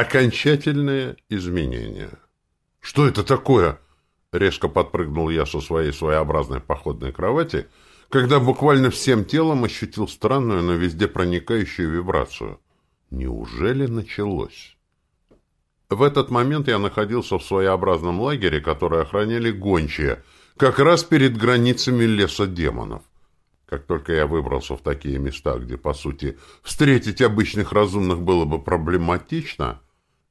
Окончательное изменение. «Что это такое?» Резко подпрыгнул я со своей своеобразной походной кровати, когда буквально всем телом ощутил странную, но везде проникающую вибрацию. Неужели началось? В этот момент я находился в своеобразном лагере, который охраняли гончие, как раз перед границами леса демонов. Как только я выбрался в такие места, где, по сути, встретить обычных разумных было бы проблематично,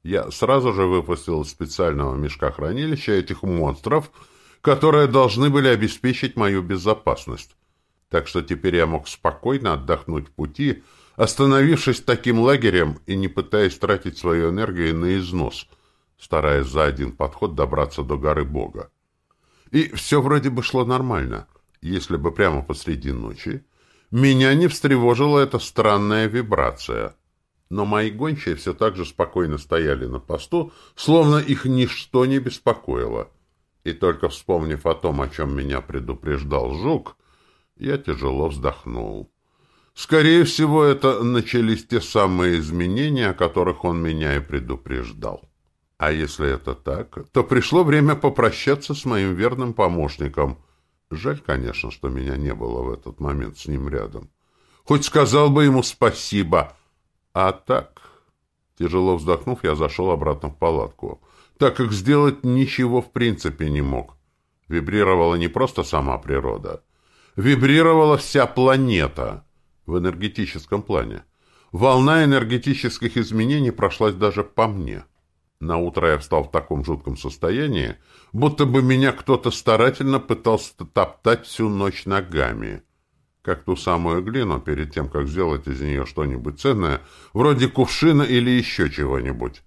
я сразу же выпустил из специального мешка хранилища этих монстров, которые должны были обеспечить мою безопасность. Так что теперь я мог спокойно отдохнуть в пути, остановившись таким лагерем и не пытаясь тратить свою энергию на износ, стараясь за один подход добраться до горы Бога. И все вроде бы шло нормально, если бы прямо посреди ночи меня не встревожила эта странная вибрация. Но мои гончие все так же спокойно стояли на посту, словно их ничто не беспокоило. И только вспомнив о том, о чем меня предупреждал Жук, я тяжело вздохнул. Скорее всего, это начались те самые изменения, о которых он меня и предупреждал. А если это так, то пришло время попрощаться с моим верным помощником. Жаль, конечно, что меня не было в этот момент с ним рядом. Хоть сказал бы ему спасибо. А так... Тяжело вздохнув, я зашел обратно в палатку, так как сделать ничего в принципе не мог. Вибрировала не просто сама природа. Вибрировала вся планета — в энергетическом плане. Волна энергетических изменений прошлась даже по мне. На утро я встал в таком жутком состоянии, будто бы меня кто-то старательно пытался топтать всю ночь ногами. Как ту самую глину, перед тем, как сделать из нее что-нибудь ценное, вроде кувшина или еще чего-нибудь.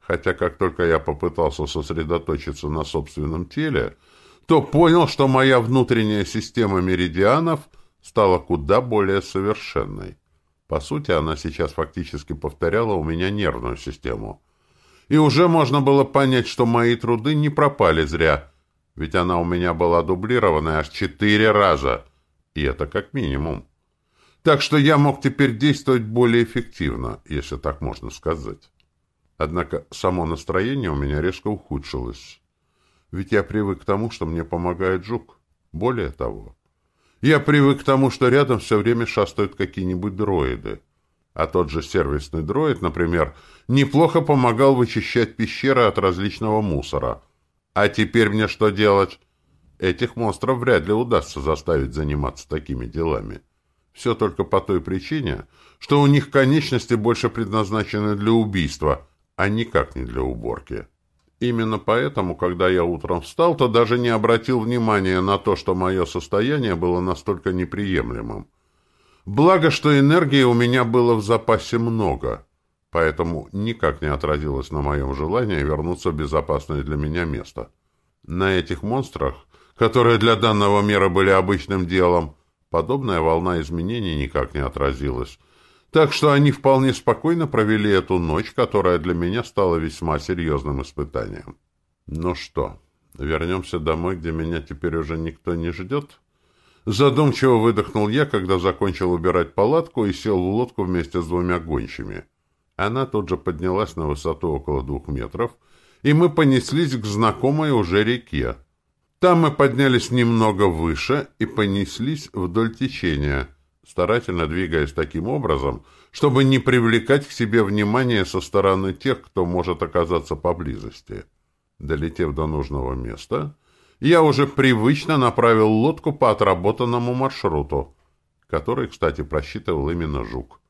Хотя как только я попытался сосредоточиться на собственном теле, то понял, что моя внутренняя система меридианов — стала куда более совершенной. По сути, она сейчас фактически повторяла у меня нервную систему. И уже можно было понять, что мои труды не пропали зря, ведь она у меня была дублирована аж четыре раза, и это как минимум. Так что я мог теперь действовать более эффективно, если так можно сказать. Однако само настроение у меня резко ухудшилось. Ведь я привык к тому, что мне помогает жук. Более того, я привык к тому, что рядом все время шастают какие-нибудь дроиды. А тот же сервисный дроид, например, неплохо помогал вычищать пещеры от различного мусора. А теперь мне что делать? Этих монстров вряд ли удастся заставить заниматься такими делами. Все только по той причине, что у них конечности больше предназначены для убийства, а никак не для уборки. Именно поэтому, когда я утром встал, то даже не обратил внимания на то, что мое состояние было настолько неприемлемым. Благо, что энергии у меня было в запасе много, поэтому никак не отразилось на моем желании вернуться в безопасное для меня место. На этих монстрах, которые для данного мира были обычным делом, подобная волна изменений никак не отразилась, так что они вполне спокойно провели эту ночь, которая для меня стала весьма серьезным испытанием. Ну что, вернемся домой, где меня теперь уже никто не ждет? Задумчиво выдохнул я, когда закончил убирать палатку и сел в лодку вместе с двумя гончими. Она тут же поднялась на высоту около двух метров, и мы понеслись к знакомой уже реке. Там мы поднялись немного выше и понеслись вдоль течения — старательно двигаясь таким образом, чтобы не привлекать к себе внимание со стороны тех, кто может оказаться поблизости. Долетев до нужного места, я уже привычно направил лодку по отработанному маршруту, который, кстати, просчитывал именно Жук.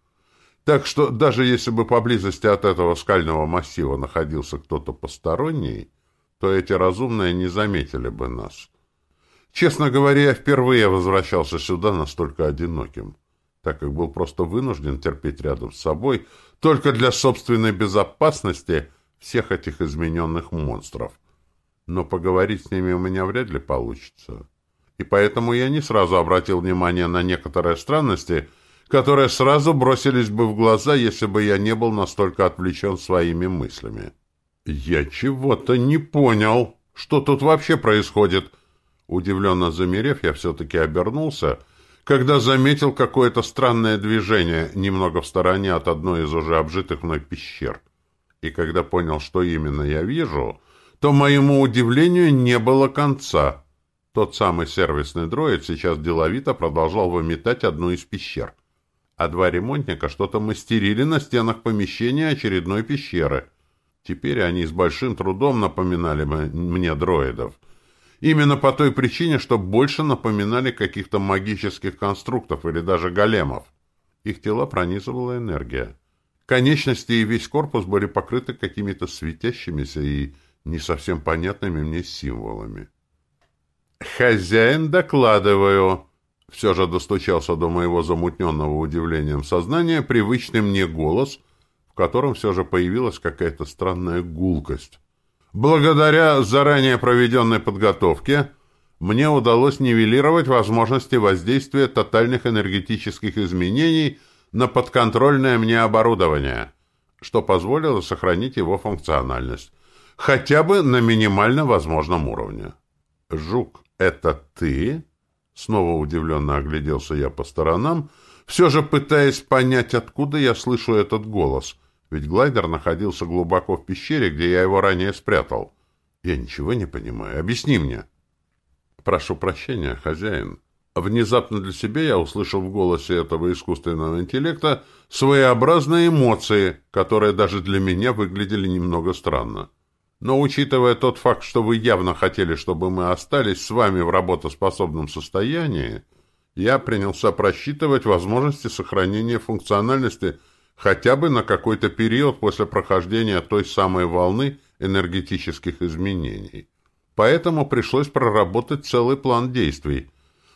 Так что даже если бы поблизости от этого скального массива находился кто-то посторонний, то эти разумные не заметили бы нас. Честно говоря, я впервые возвращался сюда настолько одиноким, так как был просто вынужден терпеть рядом с собой только для собственной безопасности всех этих измененных монстров. Но поговорить с ними у меня вряд ли получится. И поэтому я не сразу обратил внимание на некоторые странности, которые сразу бросились бы в глаза, если бы я не был настолько отвлечен своими мыслями. «Я чего-то не понял. Что тут вообще происходит?» Удивленно замерев, я все-таки обернулся, когда заметил какое-то странное движение немного в стороне от одной из уже обжитых мной пещер. И когда понял, что именно я вижу, то моему удивлению не было конца. Тот самый сервисный дроид сейчас деловито продолжал выметать одну из пещер. А два ремонтника что-то мастерили на стенах помещения очередной пещеры. Теперь они с большим трудом напоминали мне дроидов. Именно по той причине, что больше напоминали каких-то магических конструктов или даже големов. Их тела пронизывала энергия. Конечности и весь корпус были покрыты какими-то светящимися и не совсем понятными мне символами. «Хозяин, докладываю!» Все же достучался до моего замутненного удивлением сознания привычный мне голос, в котором все же появилась какая-то странная гулкость. Благодаря заранее проведенной подготовке мне удалось нивелировать возможности воздействия тотальных энергетических изменений на подконтрольное мне оборудование, что позволило сохранить его функциональность, хотя бы на минимально возможном уровне. «Жук, это ты?» Снова удивленно огляделся я по сторонам, все же пытаясь понять, откуда я слышу этот голос — ведь глайдер находился глубоко в пещере, где я его ранее спрятал. Я ничего не понимаю. Объясни мне. Прошу прощения, хозяин. Внезапно для себя я услышал в голосе этого искусственного интеллекта своеобразные эмоции, которые даже для меня выглядели немного странно. Но учитывая тот факт, что вы явно хотели, чтобы мы остались с вами в работоспособном состоянии, я принялся просчитывать возможности сохранения функциональности хотя бы на какой-то период после прохождения той самой волны энергетических изменений. Поэтому пришлось проработать целый план действий.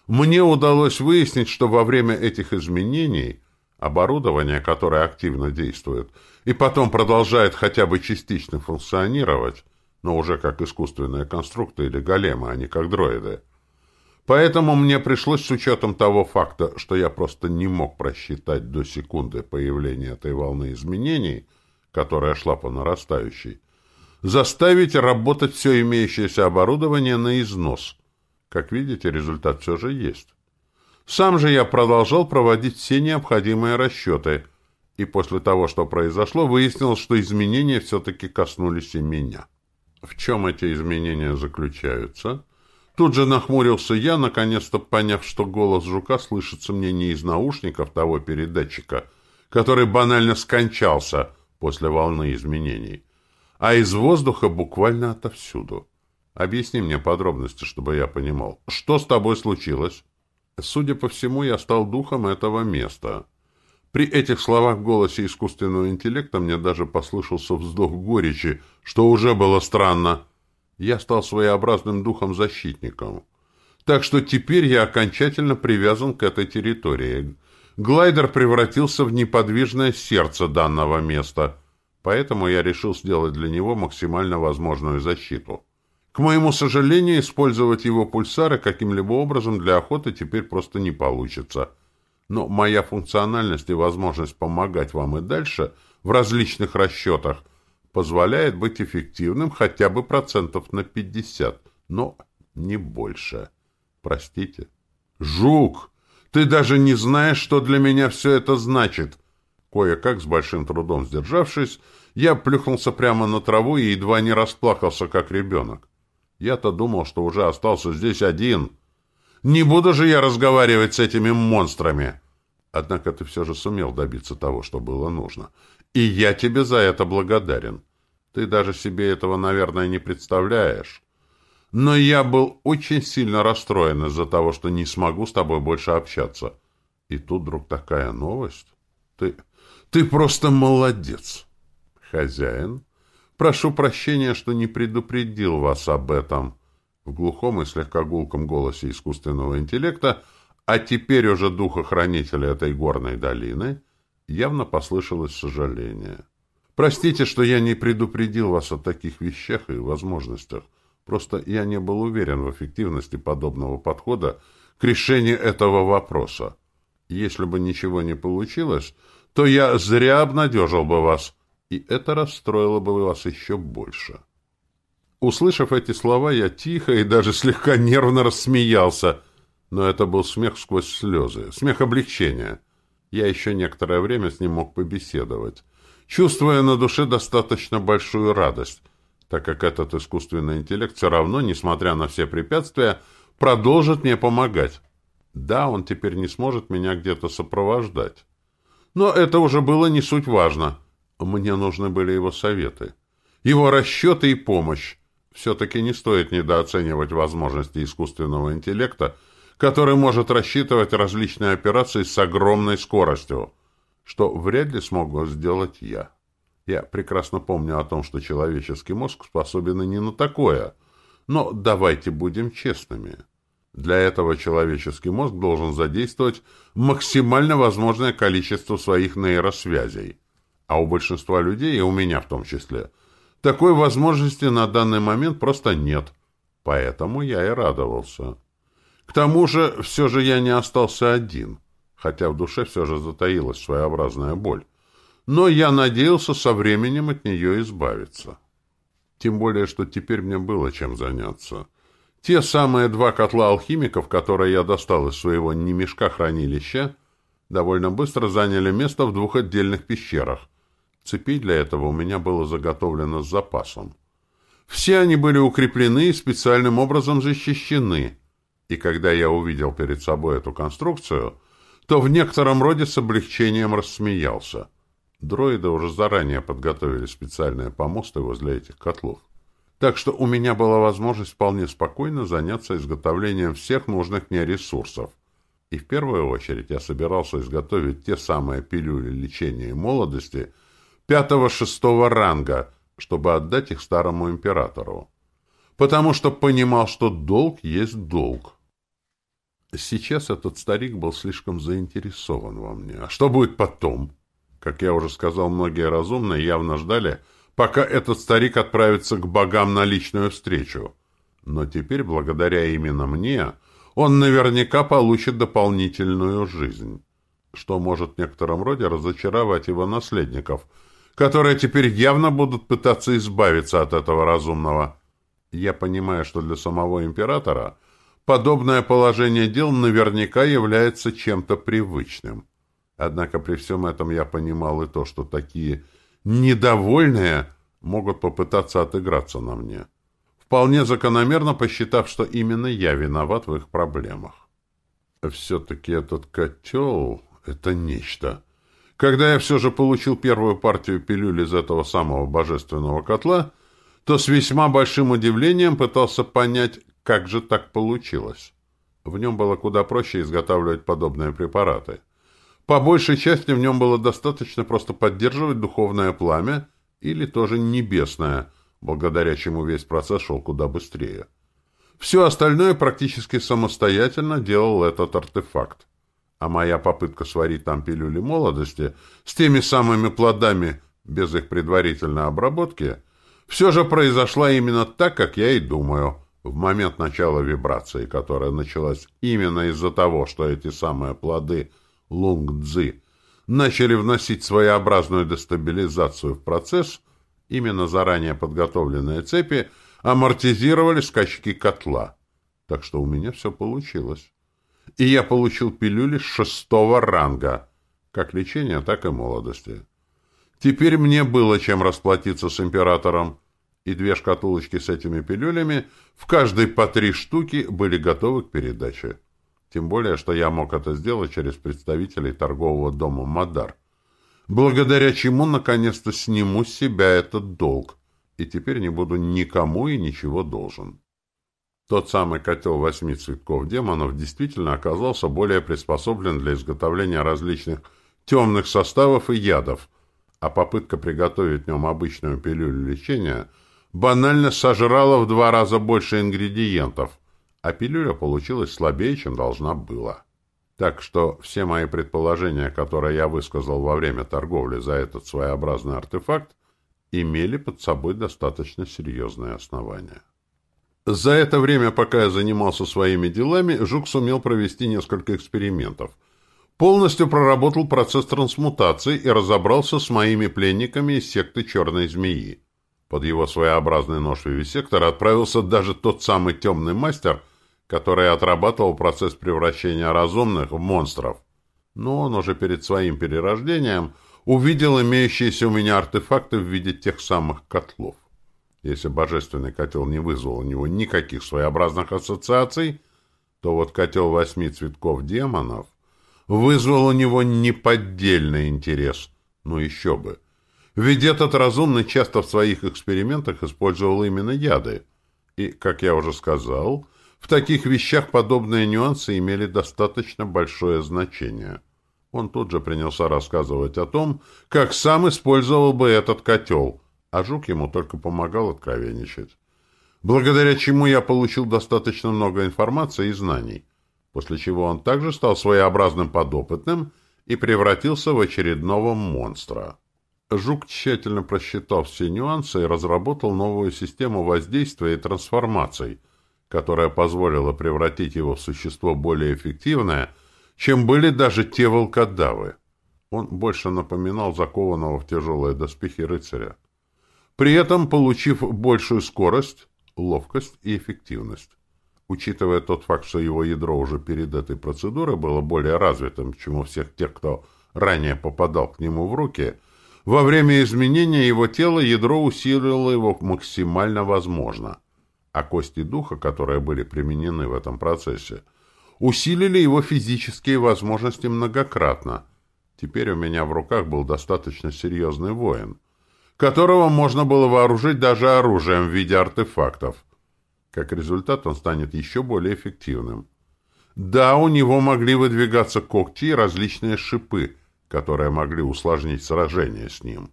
Мне удалось выяснить, что во время этих изменений оборудование, которое активно действует, и потом продолжает хотя бы частично функционировать, но уже как искусственные конструкты или големы, а не как дроиды, Поэтому мне пришлось с учетом того факта, что я просто не мог просчитать до секунды появления этой волны изменений, которая шла по нарастающей, заставить работать все имеющееся оборудование на износ. Как видите, результат все же есть. Сам же я продолжал проводить все необходимые расчеты, и после того, что произошло, выяснил, что изменения все-таки коснулись и меня. В чем эти изменения заключаются? Тут же нахмурился я, наконец-то поняв, что голос жука слышится мне не из наушников того передатчика, который банально скончался после волны изменений, а из воздуха буквально отовсюду. Объясни мне подробности, чтобы я понимал, что с тобой случилось? Судя по всему, я стал духом этого места. При этих словах в голосе искусственного интеллекта мне даже послышался вздох горечи, что уже было странно я стал своеобразным духом-защитником. Так что теперь я окончательно привязан к этой территории. Глайдер превратился в неподвижное сердце данного места, поэтому я решил сделать для него максимально возможную защиту. К моему сожалению, использовать его пульсары каким-либо образом для охоты теперь просто не получится. Но моя функциональность и возможность помогать вам и дальше в различных расчетах – позволяет быть эффективным хотя бы процентов на 50, но не больше. Простите. Жук, ты даже не знаешь, что для меня все это значит. Кое-как, с большим трудом сдержавшись, я плюхнулся прямо на траву и едва не расплакался, как ребенок. Я-то думал, что уже остался здесь один. Не буду же я разговаривать с этими монстрами. Однако ты все же сумел добиться того, что было нужно. И я тебе за это благодарен. Ты даже себе этого, наверное, не представляешь. Но я был очень сильно расстроен из-за того, что не смогу с тобой больше общаться. И тут вдруг такая новость. Ты... ты просто молодец. Хозяин, прошу прощения, что не предупредил вас об этом. В глухом и слегка гулком голосе искусственного интеллекта, а теперь уже духохранителя этой горной долины, явно послышалось сожаление. Простите, что я не предупредил вас о таких вещах и возможностях. Просто я не был уверен в эффективности подобного подхода к решению этого вопроса. Если бы ничего не получилось, то я зря обнадежил бы вас, и это расстроило бы вас еще больше. Услышав эти слова, я тихо и даже слегка нервно рассмеялся, но это был смех сквозь слезы, смех облегчения. Я еще некоторое время с ним мог побеседовать. Чувствуя на душе достаточно большую радость, так как этот искусственный интеллект все равно, несмотря на все препятствия, продолжит мне помогать. Да, он теперь не сможет меня где-то сопровождать. Но это уже было не суть важно. Мне нужны были его советы. Его расчеты и помощь. Все-таки не стоит недооценивать возможности искусственного интеллекта, который может рассчитывать различные операции с огромной скоростью, что вряд ли смогу сделать я. Я прекрасно помню о том, что человеческий мозг способен и не на такое. Но давайте будем честными. Для этого человеческий мозг должен задействовать максимально возможное количество своих нейросвязей. А у большинства людей, и у меня в том числе, такой возможности на данный момент просто нет. Поэтому я и радовался. К тому же, все же я не остался один, хотя в душе все же затаилась своеобразная боль. Но я надеялся со временем от нее избавиться. Тем более, что теперь мне было чем заняться. Те самые два котла алхимиков, которые я достал из своего немешка хранилища, довольно быстро заняли место в двух отдельных пещерах. Цепей для этого у меня было заготовлено с запасом. Все они были укреплены и специальным образом защищены. И когда я увидел перед собой эту конструкцию, то в некотором роде с облегчением рассмеялся. Дроиды уже заранее подготовили специальные помосты возле этих котлов. Так что у меня была возможность вполне спокойно заняться изготовлением всех нужных мне ресурсов. И в первую очередь я собирался изготовить те самые пилюли лечения и молодости пятого-шестого ранга, чтобы отдать их старому императору. Потому что понимал, что долг есть долг. Сейчас этот старик был слишком заинтересован во мне. А что будет потом? Как я уже сказал, многие разумные явно ждали, пока этот старик отправится к богам на личную встречу. Но теперь, благодаря именно мне, он наверняка получит дополнительную жизнь, что может в некотором роде разочаровать его наследников, которые теперь явно будут пытаться избавиться от этого разумного. Я понимаю, что для самого императора – Подобное положение дел наверняка является чем-то привычным. Однако при всем этом я понимал и то, что такие недовольные могут попытаться отыграться на мне, вполне закономерно посчитав, что именно я виноват в их проблемах. Все-таки этот котел — это нечто. Когда я все же получил первую партию пилюль из этого самого божественного котла, то с весьма большим удивлением пытался понять, как же так получилось? В нем было куда проще изготавливать подобные препараты. По большей части в нем было достаточно просто поддерживать духовное пламя или тоже небесное, благодаря чему весь процесс шел куда быстрее. Все остальное практически самостоятельно делал этот артефакт. А моя попытка сварить там пилюли молодости с теми самыми плодами, без их предварительной обработки, все же произошла именно так, как я и думаю – в момент начала вибрации, которая началась именно из-за того, что эти самые плоды лунг-дзы начали вносить своеобразную дестабилизацию в процесс, именно заранее подготовленные цепи амортизировали скачки котла. Так что у меня все получилось. И я получил пилюли шестого ранга, как лечения, так и молодости. Теперь мне было чем расплатиться с императором и две шкатулочки с этими пилюлями, в каждой по три штуки, были готовы к передаче. Тем более, что я мог это сделать через представителей торгового дома «Мадар», благодаря чему наконец-то сниму с себя этот долг, и теперь не буду никому и ничего должен. Тот самый котел восьми цветков демонов действительно оказался более приспособлен для изготовления различных темных составов и ядов, а попытка приготовить в нем обычную пилюлю лечения – банально сожрала в два раза больше ингредиентов, а пилюля получилась слабее, чем должна была. Так что все мои предположения, которые я высказал во время торговли за этот своеобразный артефакт, имели под собой достаточно серьезные основания. За это время, пока я занимался своими делами, Жук сумел провести несколько экспериментов. Полностью проработал процесс трансмутации и разобрался с моими пленниками из секты Черной Змеи. Под его своеобразный нож вивисектора отправился даже тот самый темный мастер, который отрабатывал процесс превращения разумных в монстров. Но он уже перед своим перерождением увидел имеющиеся у меня артефакты в виде тех самых котлов. Если божественный котел не вызвал у него никаких своеобразных ассоциаций, то вот котел восьми цветков демонов вызвал у него неподдельный интерес. Ну еще бы. Ведь этот разумный часто в своих экспериментах использовал именно яды. И, как я уже сказал, в таких вещах подобные нюансы имели достаточно большое значение. Он тут же принялся рассказывать о том, как сам использовал бы этот котел – а Жук ему только помогал откровенничать. Благодаря чему я получил достаточно много информации и знаний, после чего он также стал своеобразным подопытным и превратился в очередного монстра. Жук тщательно просчитал все нюансы и разработал новую систему воздействия и трансформаций, которая позволила превратить его в существо более эффективное, чем были даже те волкодавы. Он больше напоминал закованного в тяжелые доспехи рыцаря при этом получив большую скорость, ловкость и эффективность. Учитывая тот факт, что его ядро уже перед этой процедурой было более развитым, чем у всех тех, кто ранее попадал к нему в руки, во время изменения его тела ядро усилило его максимально возможно, а кости духа, которые были применены в этом процессе, усилили его физические возможности многократно. Теперь у меня в руках был достаточно серьезный воин — которого можно было вооружить даже оружием в виде артефактов. Как результат, он станет еще более эффективным. Да, у него могли выдвигаться когти и различные шипы, которые могли усложнить сражение с ним.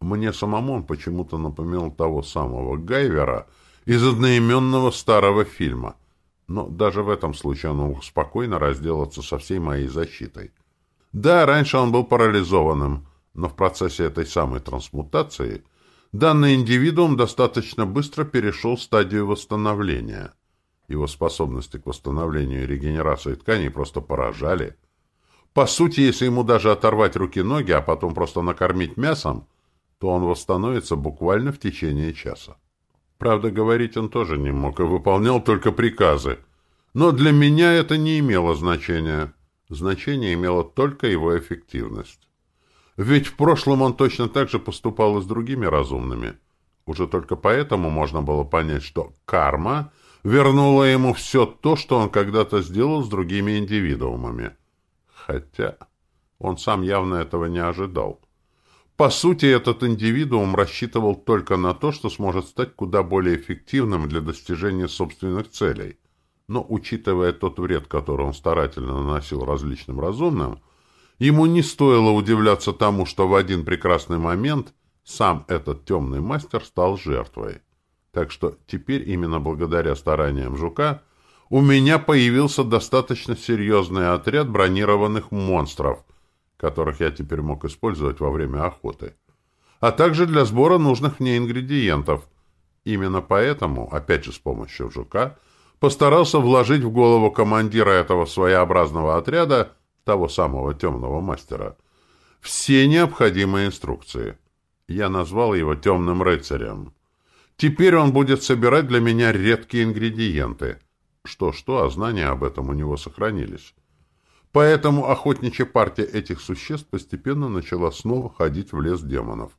Мне самому он почему-то напоминал того самого Гайвера из одноименного старого фильма. Но даже в этом случае он мог спокойно разделаться со всей моей защитой. Да, раньше он был парализованным, но в процессе этой самой трансмутации данный индивидуум достаточно быстро перешел стадию восстановления. Его способности к восстановлению и регенерации тканей просто поражали. По сути, если ему даже оторвать руки-ноги, а потом просто накормить мясом, то он восстановится буквально в течение часа. Правда, говорить он тоже не мог и выполнял только приказы. Но для меня это не имело значения. Значение имела только его эффективность. Ведь в прошлом он точно так же поступал и с другими разумными. Уже только поэтому можно было понять, что карма вернула ему все то, что он когда-то сделал с другими индивидуумами. Хотя он сам явно этого не ожидал. По сути, этот индивидуум рассчитывал только на то, что сможет стать куда более эффективным для достижения собственных целей. Но, учитывая тот вред, который он старательно наносил различным разумным, Ему не стоило удивляться тому, что в один прекрасный момент сам этот темный мастер стал жертвой. Так что теперь именно благодаря стараниям жука у меня появился достаточно серьезный отряд бронированных монстров, которых я теперь мог использовать во время охоты, а также для сбора нужных мне ингредиентов. Именно поэтому, опять же с помощью жука, постарался вложить в голову командира этого своеобразного отряда того самого темного мастера, все необходимые инструкции. Я назвал его темным рыцарем. Теперь он будет собирать для меня редкие ингредиенты. Что-что, а знания об этом у него сохранились. Поэтому охотничья партия этих существ постепенно начала снова ходить в лес демонов.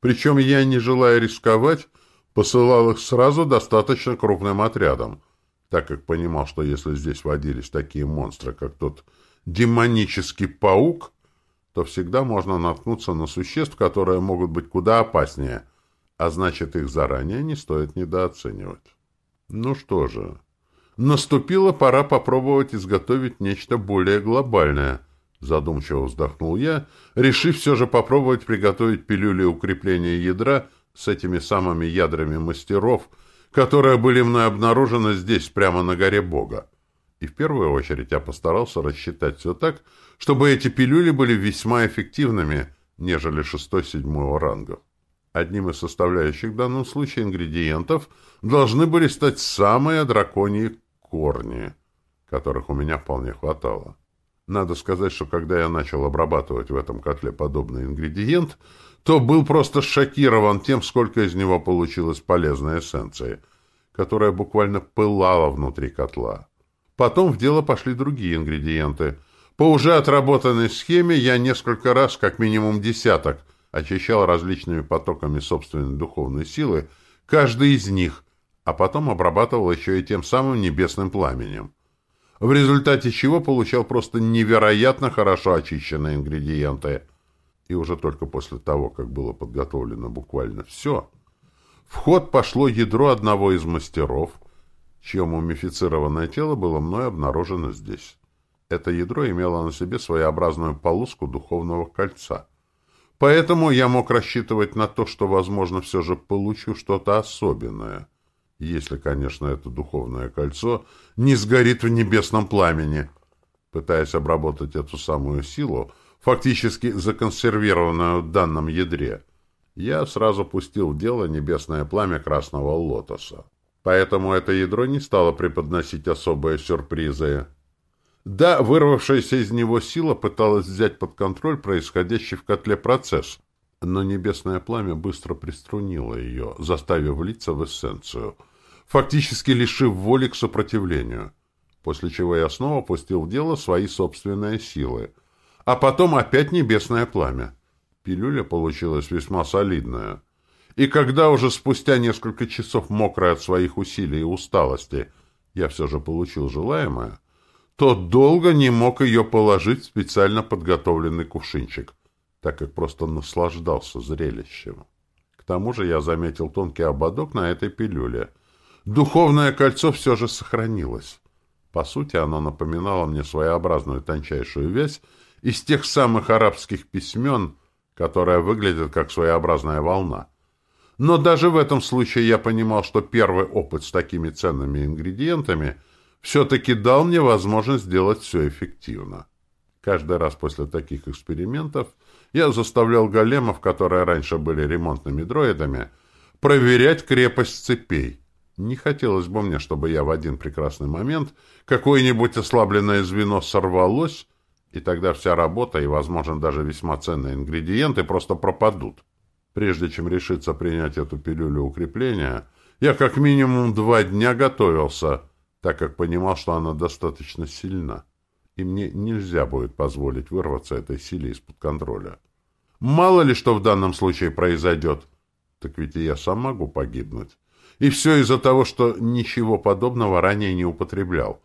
Причем я, не желая рисковать, посылал их сразу достаточно крупным отрядом, так как понимал, что если здесь водились такие монстры, как тот демонический паук, то всегда можно наткнуться на существ, которые могут быть куда опаснее, а значит, их заранее не стоит недооценивать. Ну что же, наступила пора попробовать изготовить нечто более глобальное, задумчиво вздохнул я, решив все же попробовать приготовить пилюли укрепления ядра с этими самыми ядрами мастеров, которые были мной обнаружены здесь, прямо на горе Бога. И в первую очередь я постарался рассчитать все так, чтобы эти пилюли были весьма эффективными, нежели шестой-седьмого рангов. Одним из составляющих в данном случае ингредиентов должны были стать самые драконьи корни, которых у меня вполне хватало. Надо сказать, что когда я начал обрабатывать в этом котле подобный ингредиент, то был просто шокирован тем, сколько из него получилось полезной эссенции, которая буквально пылала внутри котла. Потом в дело пошли другие ингредиенты. По уже отработанной схеме я несколько раз, как минимум десяток, очищал различными потоками собственной духовной силы каждый из них, а потом обрабатывал еще и тем самым небесным пламенем. В результате чего получал просто невероятно хорошо очищенные ингредиенты. И уже только после того, как было подготовлено буквально все, в ход пошло ядро одного из мастеров, чье мумифицированное тело было мной обнаружено здесь. Это ядро имело на себе своеобразную полоску духовного кольца. Поэтому я мог рассчитывать на то, что, возможно, все же получу что-то особенное. Если, конечно, это духовное кольцо не сгорит в небесном пламени. Пытаясь обработать эту самую силу, фактически законсервированную в данном ядре, я сразу пустил в дело небесное пламя красного лотоса. Поэтому это ядро не стало преподносить особые сюрпризы. Да, вырвавшаяся из него сила пыталась взять под контроль происходящий в котле процесс, но небесное пламя быстро приструнило ее, заставив влиться в эссенцию, фактически лишив воли к сопротивлению, после чего я снова пустил в дело свои собственные силы, а потом опять небесное пламя. Пилюля получилась весьма солидная. И когда уже спустя несколько часов мокрой от своих усилий и усталости я все же получил желаемое, то долго не мог ее положить в специально подготовленный кувшинчик, так как просто наслаждался зрелищем. К тому же я заметил тонкий ободок на этой пилюле. Духовное кольцо все же сохранилось. По сути, оно напоминало мне своеобразную тончайшую вязь из тех самых арабских письмен, которая выглядит как своеобразная волна. Но даже в этом случае я понимал, что первый опыт с такими ценными ингредиентами – все-таки дал мне возможность сделать все эффективно. Каждый раз после таких экспериментов я заставлял големов, которые раньше были ремонтными дроидами, проверять крепость цепей. Не хотелось бы мне, чтобы я в один прекрасный момент какое-нибудь ослабленное звено сорвалось, и тогда вся работа и, возможно, даже весьма ценные ингредиенты просто пропадут. Прежде чем решиться принять эту пилюлю укрепления, я как минимум два дня готовился — так как понимал, что она достаточно сильна, и мне нельзя будет позволить вырваться этой силе из-под контроля. Мало ли что в данном случае произойдет, так ведь и я сам могу погибнуть. И все из-за того, что ничего подобного ранее не употреблял.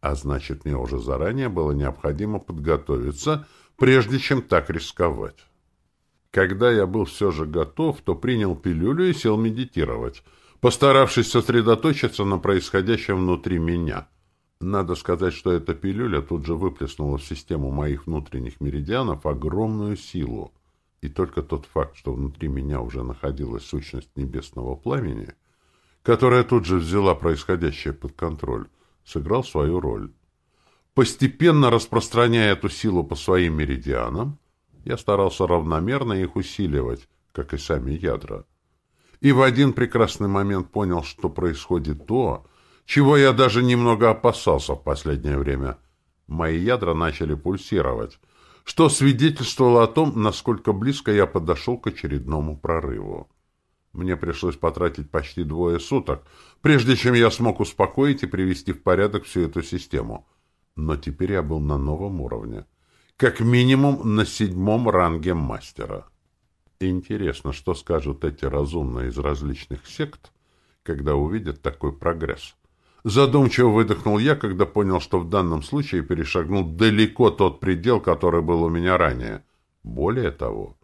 А значит, мне уже заранее было необходимо подготовиться, прежде чем так рисковать. Когда я был все же готов, то принял пилюлю и сел медитировать — постаравшись сосредоточиться на происходящем внутри меня. Надо сказать, что эта пилюля тут же выплеснула в систему моих внутренних меридианов огромную силу. И только тот факт, что внутри меня уже находилась сущность небесного пламени, которая тут же взяла происходящее под контроль, сыграл свою роль. Постепенно распространяя эту силу по своим меридианам, я старался равномерно их усиливать, как и сами ядра и в один прекрасный момент понял, что происходит то, чего я даже немного опасался в последнее время. Мои ядра начали пульсировать, что свидетельствовало о том, насколько близко я подошел к очередному прорыву. Мне пришлось потратить почти двое суток, прежде чем я смог успокоить и привести в порядок всю эту систему. Но теперь я был на новом уровне. Как минимум на седьмом ранге мастера. Интересно, что скажут эти разумные из различных сект, когда увидят такой прогресс. Задумчиво выдохнул я, когда понял, что в данном случае перешагнул далеко тот предел, который был у меня ранее. Более того,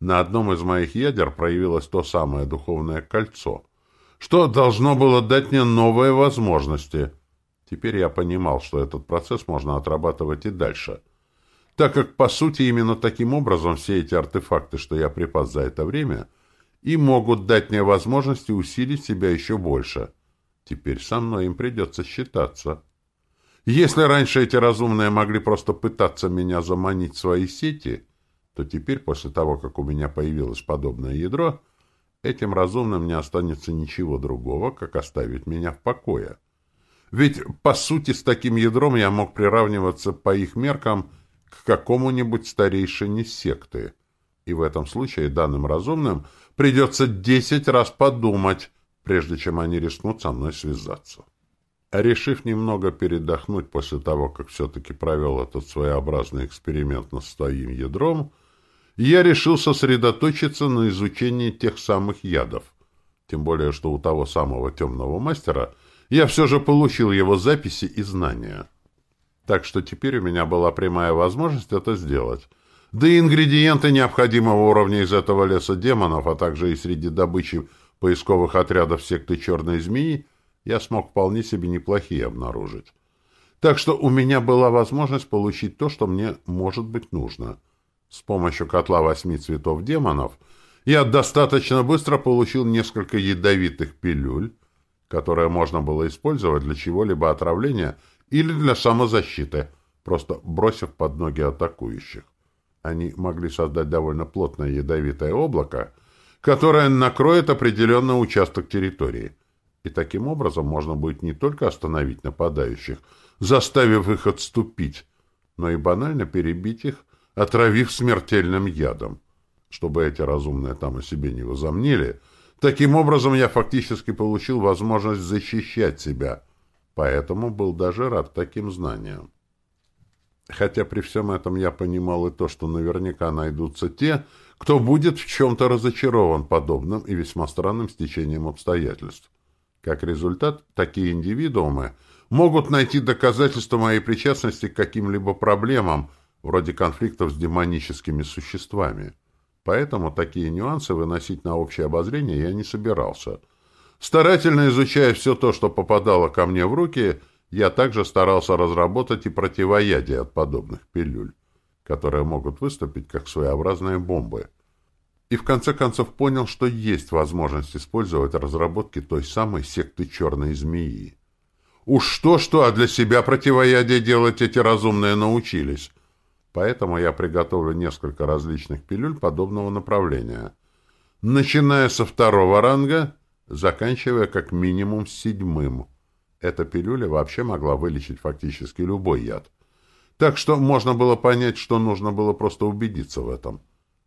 на одном из моих ядер проявилось то самое духовное кольцо, что должно было дать мне новые возможности. Теперь я понимал, что этот процесс можно отрабатывать и дальше — так как, по сути, именно таким образом все эти артефакты, что я припас за это время, и могут дать мне возможности усилить себя еще больше. Теперь со мной им придется считаться. Если раньше эти разумные могли просто пытаться меня заманить в свои сети, то теперь, после того, как у меня появилось подобное ядро, этим разумным не останется ничего другого, как оставить меня в покое. Ведь, по сути, с таким ядром я мог приравниваться по их меркам – к какому-нибудь старейшине секты. И в этом случае данным разумным придется десять раз подумать, прежде чем они рискнут со мной связаться. Решив немного передохнуть после того, как все-таки провел этот своеобразный эксперимент над своим ядром, я решил сосредоточиться на изучении тех самых ядов. Тем более, что у того самого темного мастера я все же получил его записи и знания. Так что теперь у меня была прямая возможность это сделать. Да и ингредиенты необходимого уровня из этого леса демонов, а также и среди добычи поисковых отрядов секты Черной Змеи я смог вполне себе неплохие обнаружить. Так что у меня была возможность получить то, что мне может быть нужно. С помощью котла восьми цветов демонов я достаточно быстро получил несколько ядовитых пилюль, которые можно было использовать для чего-либо отравления или для самозащиты, просто бросив под ноги атакующих. Они могли создать довольно плотное ядовитое облако, которое накроет определенный участок территории. И таким образом можно будет не только остановить нападающих, заставив их отступить, но и банально перебить их, отравив смертельным ядом. Чтобы эти разумные там о себе не возомнили, таким образом я фактически получил возможность защищать себя, поэтому был даже рад таким знаниям. Хотя при всем этом я понимал и то, что наверняка найдутся те, кто будет в чем-то разочарован подобным и весьма странным стечением обстоятельств. Как результат, такие индивидуумы могут найти доказательства моей причастности к каким-либо проблемам, вроде конфликтов с демоническими существами. Поэтому такие нюансы выносить на общее обозрение я не собирался. Старательно изучая все то, что попадало ко мне в руки – я также старался разработать и противоядие от подобных пилюль, которые могут выступить как своеобразные бомбы. И в конце концов понял, что есть возможность использовать разработки той самой секты черной змеи. Уж что-что, а для себя противоядие делать эти разумные научились. Поэтому я приготовлю несколько различных пилюль подобного направления. Начиная со второго ранга, заканчивая как минимум седьмым. Эта пилюля вообще могла вылечить фактически любой яд. Так что можно было понять, что нужно было просто убедиться в этом.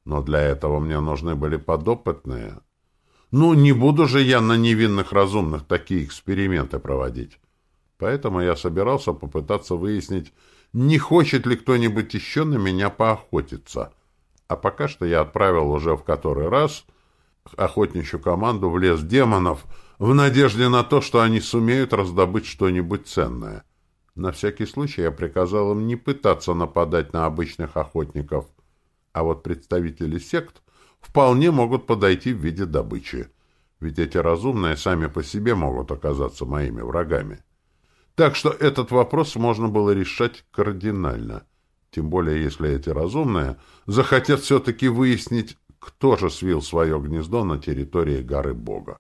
Но для этого мне нужны были подопытные. Ну, не буду же я на невинных разумных такие эксперименты проводить. Поэтому я собирался попытаться выяснить, не хочет ли кто-нибудь еще на меня поохотиться. А пока что я отправил уже в который раз охотничью команду в лес демонов — в надежде на то, что они сумеют раздобыть что-нибудь ценное. На всякий случай я приказал им не пытаться нападать на обычных охотников, а вот представители сект вполне могут подойти в виде добычи, ведь эти разумные сами по себе могут оказаться моими врагами. Так что этот вопрос можно было решать кардинально, тем более если эти разумные захотят все-таки выяснить, кто же свил свое гнездо на территории горы Бога.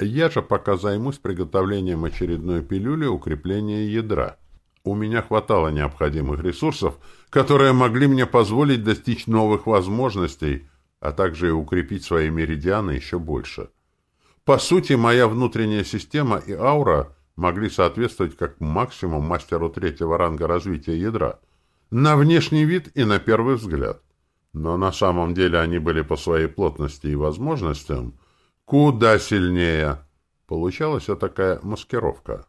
Я же пока займусь приготовлением очередной пилюли укрепления ядра. У меня хватало необходимых ресурсов, которые могли мне позволить достичь новых возможностей, а также и укрепить свои меридианы еще больше. По сути, моя внутренняя система и аура могли соответствовать как максимум мастеру третьего ранга развития ядра. На внешний вид и на первый взгляд. Но на самом деле они были по своей плотности и возможностям – Куда сильнее. Получалась такая маскировка.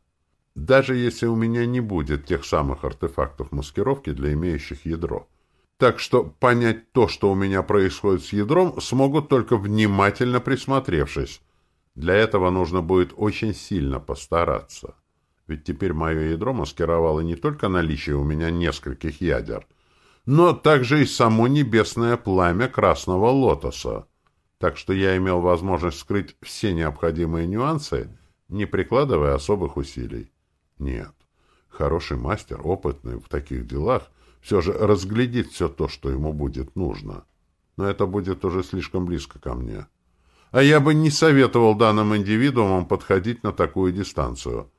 Даже если у меня не будет тех самых артефактов маскировки для имеющих ядро. Так что понять то, что у меня происходит с ядром, смогут только внимательно присмотревшись. Для этого нужно будет очень сильно постараться. Ведь теперь мое ядро маскировало не только наличие у меня нескольких ядер, но также и само небесное пламя красного лотоса так что я имел возможность скрыть все необходимые нюансы, не прикладывая особых усилий. Нет, хороший мастер, опытный в таких делах, все же разглядит все то, что ему будет нужно. Но это будет уже слишком близко ко мне. А я бы не советовал данным индивидуумам подходить на такую дистанцию.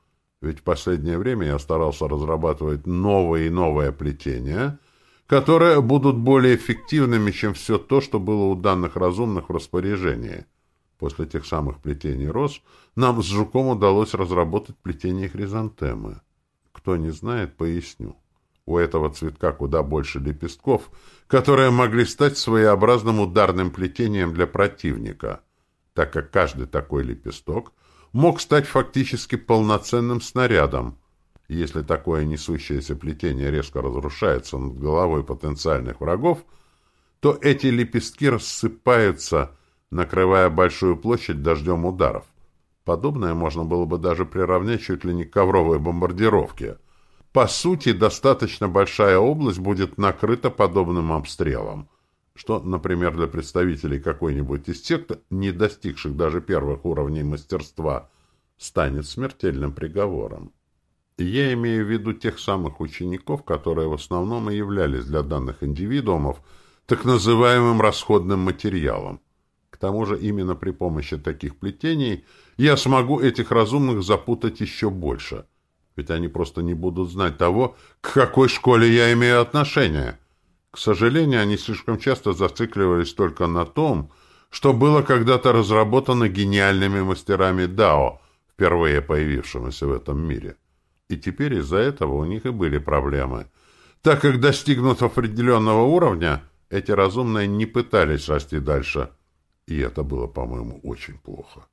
Ведь в последнее время я старался разрабатывать новые и новые плетения — которые будут более эффективными, чем все то, что было у данных разумных в распоряжении. После тех самых плетений роз нам с Жуком удалось разработать плетение хризантемы. Кто не знает, поясню. У этого цветка куда больше лепестков, которые могли стать своеобразным ударным плетением для противника, так как каждый такой лепесток мог стать фактически полноценным снарядом. Если такое несущееся плетение резко разрушается над головой потенциальных врагов, то эти лепестки рассыпаются, накрывая большую площадь дождем ударов. Подобное можно было бы даже приравнять чуть ли не к ковровой бомбардировке. По сути, достаточно большая область будет накрыта подобным обстрелом, что, например, для представителей какой-нибудь из сект, не достигших даже первых уровней мастерства, станет смертельным приговором. Я имею в виду тех самых учеников, которые в основном и являлись для данных индивидуумов так называемым расходным материалом. К тому же именно при помощи таких плетений – я смогу этих разумных запутать еще больше. Ведь они просто не будут знать того, к какой школе я имею отношение. К сожалению, они слишком часто зацикливались только на том, что было когда-то разработано гениальными мастерами Дао, впервые появившимися в этом мире. И теперь из-за этого у них и были проблемы. Так как достигнув определенного уровня, эти разумные не пытались расти дальше. И это было, по-моему, очень плохо.